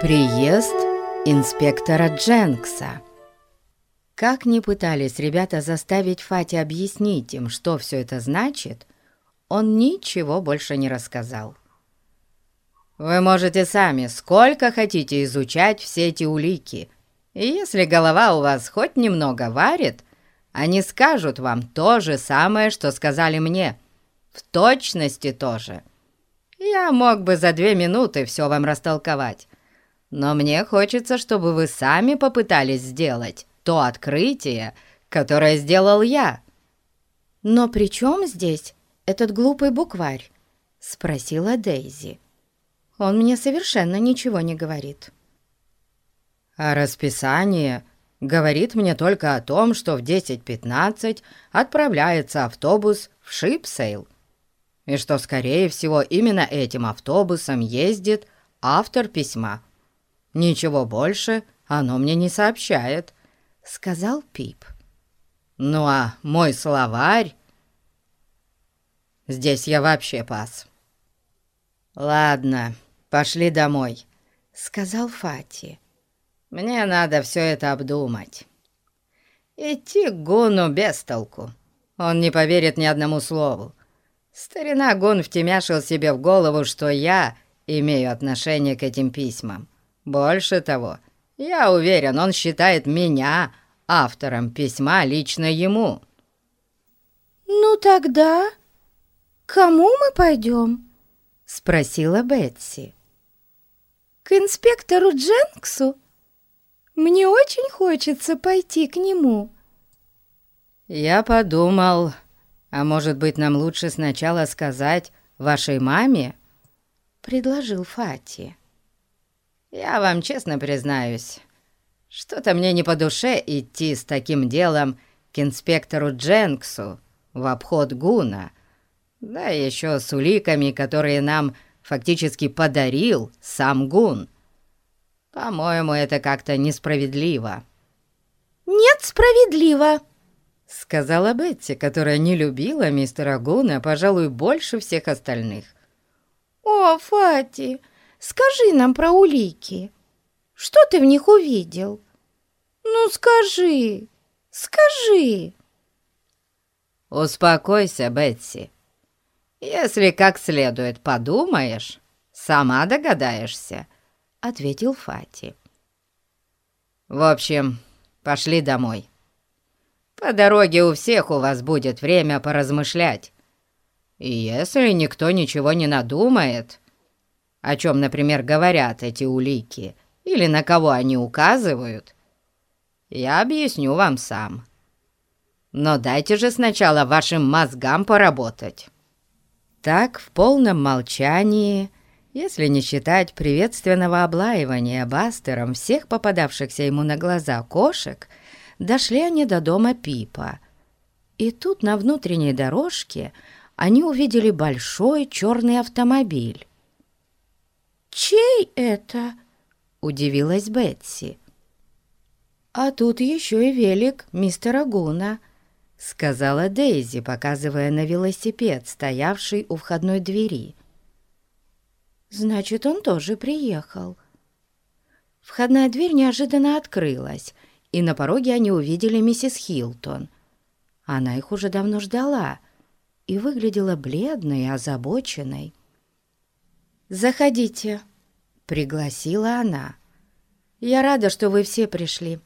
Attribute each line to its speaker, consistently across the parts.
Speaker 1: Приезд инспектора Дженкса. Как ни пытались ребята заставить Фати объяснить им, что все это значит, он ничего больше не рассказал. «Вы можете сами сколько хотите изучать все эти улики, и если голова у вас хоть немного варит, они скажут вам то же самое, что сказали мне, в точности тоже. Я мог бы за две минуты все вам растолковать, но мне хочется, чтобы вы сами попытались сделать то открытие, которое сделал я».
Speaker 2: «Но при чем здесь этот глупый букварь?» — спросила Дейзи. «Он мне совершенно ничего не говорит».
Speaker 1: «А расписание говорит мне только о том, что в 10.15 отправляется автобус в Шипсейл, и что, скорее всего, именно этим автобусом ездит автор письма». Ничего больше оно мне не сообщает», — сказал Пип. «Ну а мой словарь...» Здесь я вообще пас. «Ладно, пошли домой», — сказал Фати. «Мне надо все это обдумать. Идти к Гуну без толку. Он не поверит ни одному слову. Старина Гун втемяшил себе в голову, что я имею отношение к этим письмам. Больше того, я уверен, он считает меня автором письма лично ему».
Speaker 2: «Ну тогда кому мы пойдем?» — спросила Бетси. «К инспектору Дженксу? Мне очень хочется пойти к нему».
Speaker 1: «Я подумал, а может быть, нам лучше сначала сказать вашей маме?» — предложил Фати. Я вам честно признаюсь, что-то мне не по душе идти с таким делом к инспектору Дженксу в обход Гуна, да еще с уликами, которые нам фактически подарил сам Гун. По-моему, это как-то несправедливо».
Speaker 2: «Нет, справедливо», —
Speaker 1: сказала Бетти, которая не любила мистера Гуна, пожалуй, больше всех остальных.
Speaker 2: «О, Фати, Скажи нам про улики. Что ты в них увидел? Ну, скажи, скажи!»
Speaker 1: «Успокойся, Бетси. Если как следует подумаешь, сама догадаешься», — ответил Фати. «В общем, пошли домой. По дороге у всех у вас будет время поразмышлять. И если никто ничего не надумает, о чем, например, говорят эти улики, или на кого они указывают, я объясню вам сам. Но дайте же сначала вашим мозгам поработать». Так, в полном молчании, если не считать приветственного облаивания Бастером всех попадавшихся ему на глаза кошек, дошли они до дома Пипа. И тут на внутренней дорожке они увидели большой черный автомобиль.
Speaker 2: «Чей это?»
Speaker 1: — удивилась Бетси. «А тут еще и велик мистера Гуна», — сказала Дейзи, показывая на велосипед, стоявший у входной двери.
Speaker 2: «Значит, он тоже приехал». Входная дверь неожиданно открылась, и на пороге они увидели миссис Хилтон. Она их уже давно ждала и выглядела бледной и озабоченной. «Заходите», — пригласила она. «Я рада, что вы все пришли.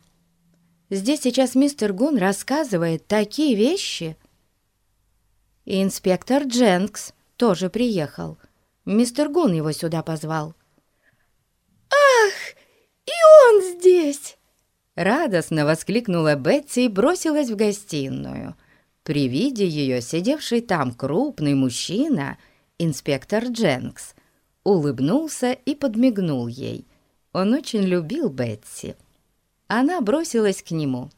Speaker 2: Здесь сейчас мистер Гун рассказывает такие вещи». И инспектор Дженкс тоже приехал. Мистер Гун его сюда позвал.
Speaker 3: «Ах, и он здесь!»
Speaker 1: Радостно воскликнула Бетси и бросилась в гостиную. При виде ее сидевший там крупный мужчина, инспектор Дженкс, улыбнулся и подмигнул ей. Он очень любил Бетси. Она бросилась к нему.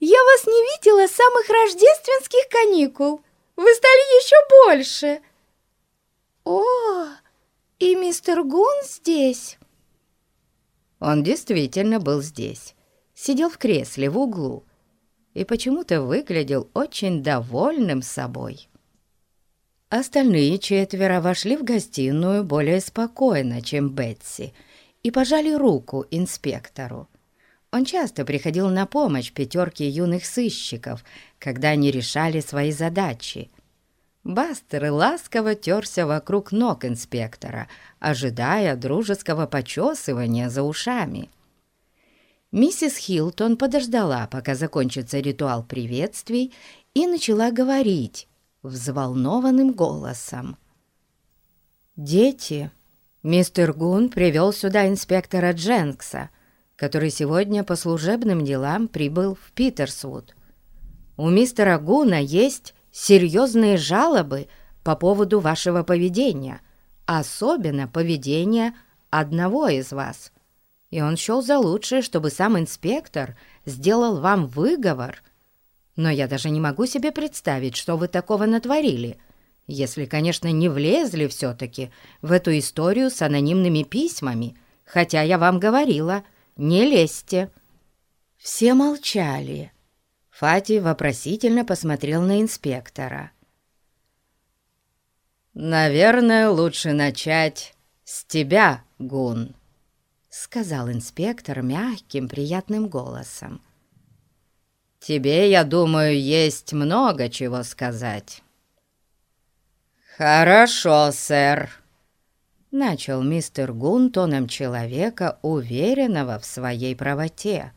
Speaker 3: «Я вас не видела с самых рождественских каникул. Вы стали еще больше!»
Speaker 2: «О, и мистер Гун здесь?»
Speaker 1: Он действительно был здесь, сидел в кресле в углу и почему-то выглядел очень довольным собой. Остальные четверо вошли в гостиную более спокойно, чем Бетси,
Speaker 2: и пожали руку инспектору. Он часто приходил на помощь пятерке юных сыщиков, когда они решали свои задачи. Бастер ласково терся вокруг ног инспектора, ожидая дружеского почесывания за ушами. Миссис Хилтон подождала, пока закончится ритуал приветствий, и начала говорить взволнованным голосом. «Дети, мистер Гун привел сюда инспектора Дженкса, который сегодня по служебным делам прибыл в Питерсвуд. У мистера Гуна есть серьезные жалобы по поводу вашего поведения, особенно поведения одного из вас. И он счел за лучшее, чтобы сам инспектор сделал вам выговор. Но я даже не могу себе представить, что вы такого натворили, если, конечно, не влезли все-таки в эту историю с анонимными письмами, хотя я вам говорила — не лезьте!» Все молчали. Фати вопросительно посмотрел на инспектора. «Наверное, лучше начать с тебя, Гун», — сказал инспектор мягким, приятным голосом. «Тебе, я думаю, есть много чего сказать». «Хорошо, сэр», начал мистер Гун тоном человека, уверенного в своей правоте.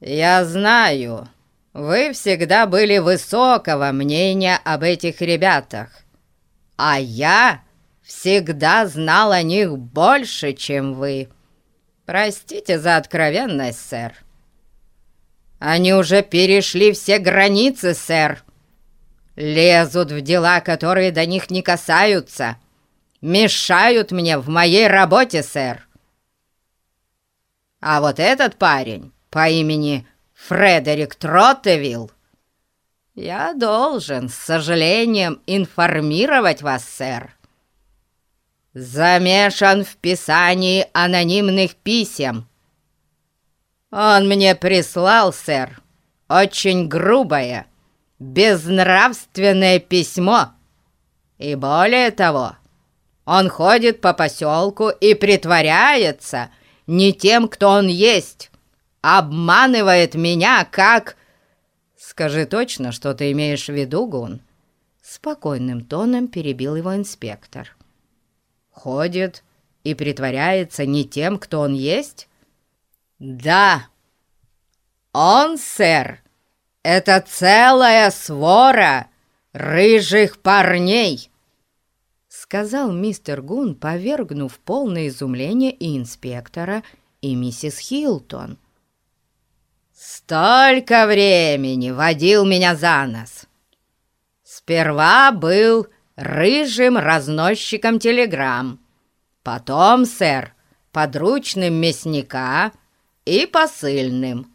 Speaker 2: «Я знаю, вы всегда были высокого мнения об этих ребятах, а я всегда знал о них больше, чем вы. Простите за откровенность, сэр. Они уже перешли все границы, сэр. Лезут в дела, которые до них не касаются» мешают мне в моей работе, сэр. А вот этот парень по имени Фредерик Троттевилл, я должен с сожалением информировать вас, сэр, замешан в писании анонимных писем. Он мне прислал, сэр, очень грубое, безнравственное письмо. И более того, он ходит по поселку и притворяется не тем, кто он есть. Обманывает меня, как... Скажи точно, что ты имеешь в виду, Гун. Спокойным тоном перебил его инспектор. Ходит и притворяется не тем, кто он есть? Да, он, сэр, это целая свора рыжих парней сказал мистер Гун, повергнув полное изумление и инспектора, и миссис Хилтон. «Столько времени водил меня за нос! Сперва был рыжим разносчиком телеграмм, потом, сэр, подручным мясника и посыльным.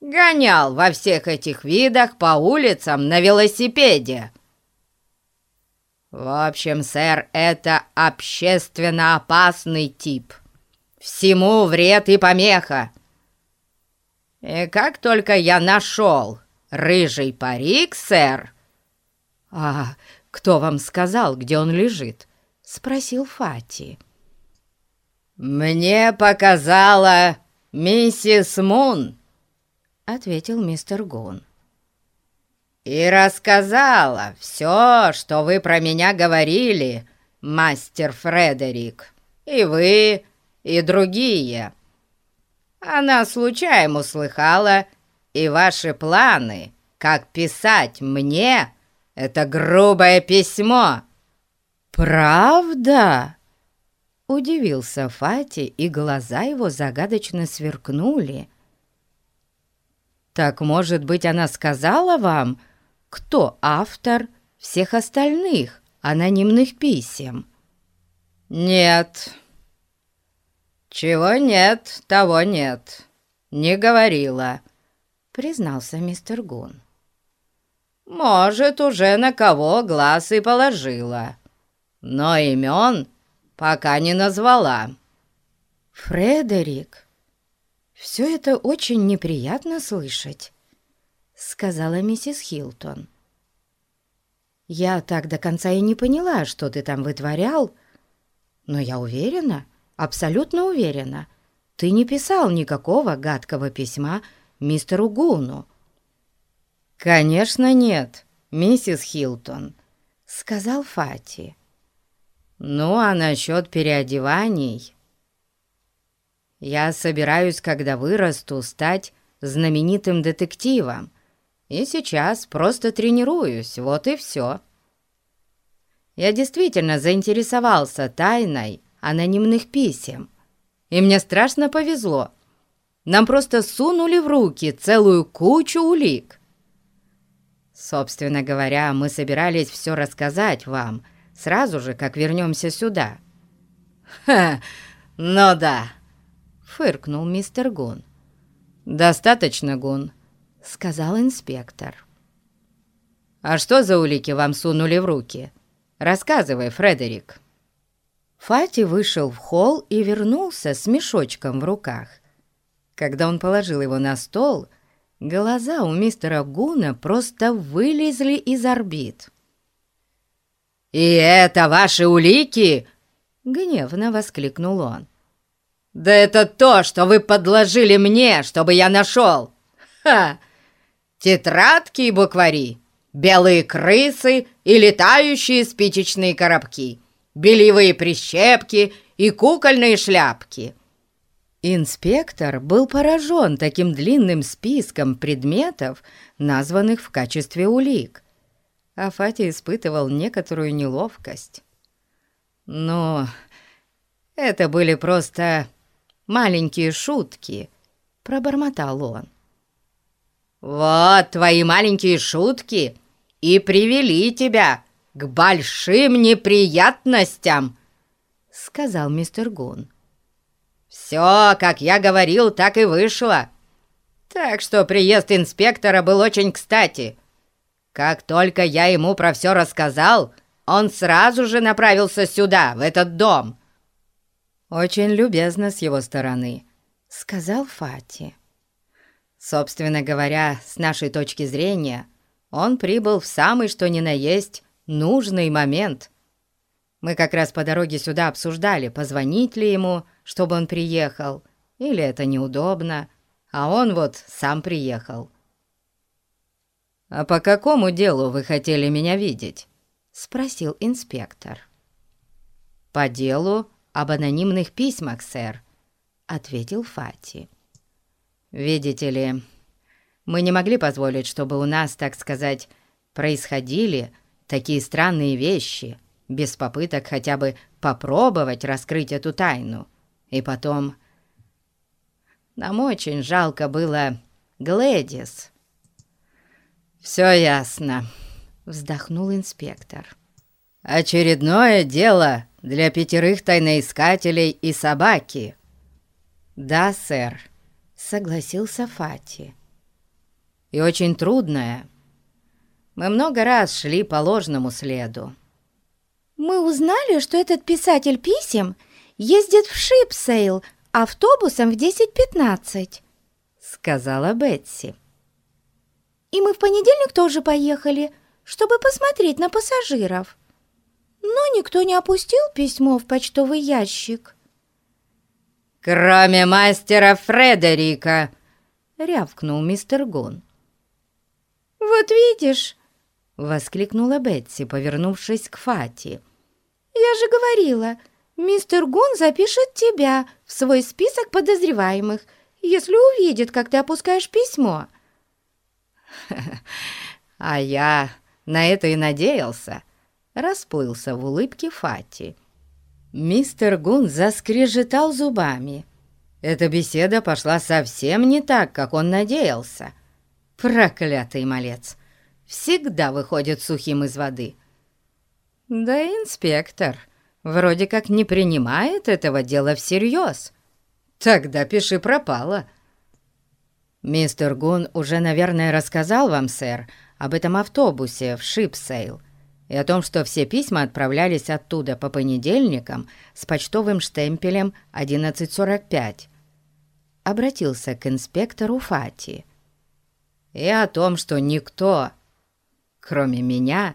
Speaker 2: Гонял во всех этих видах по улицам на велосипеде». В общем, сэр, это общественно опасный тип. Всему вред и помеха. И как только я нашел рыжий парик, сэр... «А кто вам сказал, где он лежит?» — спросил Фати. «Мне показала миссис Мун», — ответил мистер Гун и рассказала все, что вы про меня говорили, мастер Фредерик, и вы, и другие. Она случайно услыхала и ваши планы, как писать мне это грубое письмо». «Правда?» Удивился Фати, и глаза его загадочно сверкнули. «Так, может быть, она сказала вам, кто автор всех остальных анонимных писем? Нет. Чего нет, того нет. Не говорила, признался мистер Гун. Может, уже на кого глаз и положила, но имен пока не назвала. Фредерик, все это очень неприятно слышать сказала миссис Хилтон. «Я так до конца и не поняла, что ты там вытворял, но я уверена, абсолютно уверена, ты не писал никакого гадкого письма мистеру Гуну».
Speaker 1: «Конечно нет, миссис Хилтон», —
Speaker 2: сказал Фати.
Speaker 1: «Ну, а насчет переодеваний...» «Я собираюсь, когда вырасту, стать знаменитым детективом, и сейчас просто тренируюсь, вот и все». Я действительно заинтересовался тайной анонимных писем, и мне страшно повезло. Нам просто сунули в руки целую кучу улик. Собственно говоря, мы собирались все рассказать вам, сразу же, как вернемся сюда». «Ха, ну да», — фыркнул мистер Гун. «Достаточно, Гун», — сказал инспектор. «А что за улики вам сунули в руки? Рассказывай, Фредерик».
Speaker 2: Фати вышел в холл и вернулся с мешочком в руках. Когда он положил его на стол, глаза у мистера Гуна просто вылезли из орбит.
Speaker 1: «И это ваши улики?» — гневно воскликнул он. «Да это то, что вы подложили мне, чтобы я нашел! Ха! Тетрадки и буквари, белые крысы и летающие спичечные коробки, бельевые прищепки и кукольные шляпки».
Speaker 2: Инспектор был поражен таким длинным списком предметов, названных в качестве улик — а Фати испытывал некоторую неловкость.
Speaker 1: «Ну, это были просто маленькие шутки», — пробормотал он. «Вот твои маленькие шутки и привели тебя к большим неприятностям», — сказал мистер Гун. «Все, как я говорил, так и вышло. Так что приезд инспектора был очень кстати. Как только я ему про все рассказал, он сразу же направился сюда, в этот дом».
Speaker 2: «Очень любезно с его стороны», — сказал Фати.
Speaker 1: «Собственно говоря, с нашей точки зрения, он прибыл в самый что ни на есть нужный момент. Мы как раз по дороге сюда обсуждали, позвонить ли ему, чтобы он приехал, или это неудобно, а он вот сам приехал». «А по какому делу вы хотели меня видеть?» — спросил инспектор.
Speaker 2: «По делу об анонимных письмах, сэр», — ответил Фати.
Speaker 1: «Видите ли, мы не могли позволить, чтобы у нас, так сказать, происходили такие странные вещи, без попыток хотя бы попробовать раскрыть эту тайну. И потом... Нам очень жалко было Глэдис». «Все ясно», — вздохнул инспектор. «Очередное дело для пятерых тайноискателей и собаки».
Speaker 2: «Да, сэр», — согласился Фати.
Speaker 1: «И очень трудное. Мы много раз шли по ложному следу».
Speaker 3: «Мы узнали, что этот писатель писем ездит в Шипсейл автобусом в 10.15», — сказала Бетси. И мы в понедельник тоже поехали, чтобы посмотреть на пассажиров. Но никто не опустил письмо в почтовый ящик.
Speaker 1: «Кроме мастера Фредерика!» — рявкнул мистер Гун.
Speaker 3: «Вот видишь!»
Speaker 2: — воскликнула Бетси, повернувшись к Фати.
Speaker 3: «Я же говорила, мистер Гун запишет тебя в свой список подозреваемых, если увидит, как ты опускаешь письмо».
Speaker 1: «А я на это и надеялся», — расплылся в улыбке Фати. Мистер Гун заскрежетал зубами. Эта беседа пошла совсем не так, как он надеялся. Проклятый малец! Всегда выходит сухим из воды. Да инспектор вроде как не принимает этого дела всерьез. Тогда пиши пропало. «Мистер Гун уже, наверное, рассказал вам, сэр, об этом автобусе в Шипсейл и о том, что все письма отправлялись оттуда по понедельникам с почтовым штемпелем 1145». Обратился к инспектору Фати. «И о том, что никто, кроме меня,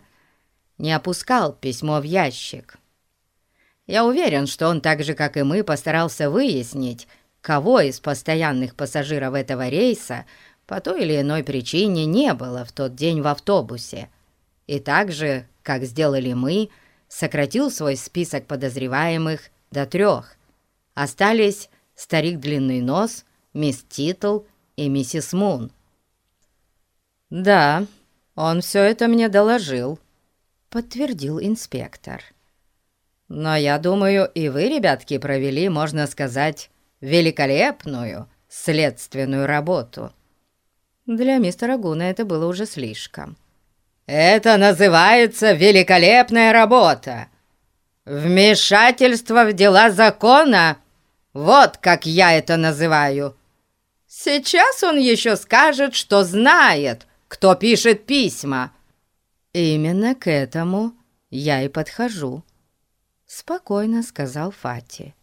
Speaker 1: не опускал письмо в ящик. Я уверен, что он так же, как и мы, постарался выяснить, кого из постоянных пассажиров этого рейса по той или иной причине не было в тот день в автобусе. И так же, как сделали мы, сократил свой список подозреваемых до трех. Остались старик Длинный Нос, мисс Титл и миссис Мун. «Да, он все это мне доложил», — подтвердил инспектор. «Но я думаю, и вы, ребятки, провели, можно сказать, великолепную следственную работу». Для мистера Гуна это было уже слишком. «Это называется великолепная работа! Вмешательство в дела закона! Вот как я это называю! Сейчас он еще скажет, что знает, кто пишет письма!» «Именно к этому я и подхожу», — спокойно сказал Фати.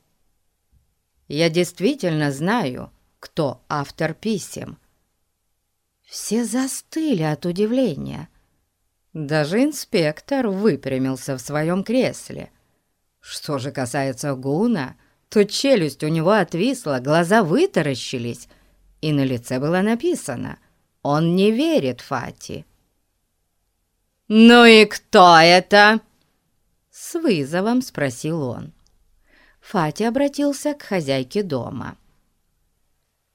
Speaker 1: «Я действительно знаю, кто автор писем, все застыли от удивления. Даже инспектор выпрямился в своем кресле. Что же касается Гуна, то челюсть у него отвисла, глаза вытаращились, и на лице было написано «Он не верит Фати». «Ну и кто это?» С вызовом спросил он. Фати обратился к хозяйке дома.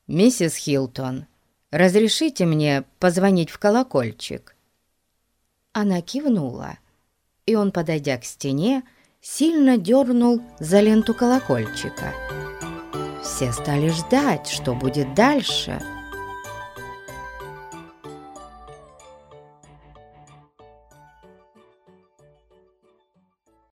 Speaker 1: «Миссис Хилтон, разрешите мне позвонить в колокольчик?» Она кивнула, и он, подойдя к стене, сильно дернул за ленту колокольчика. Все стали ждать, что будет дальше —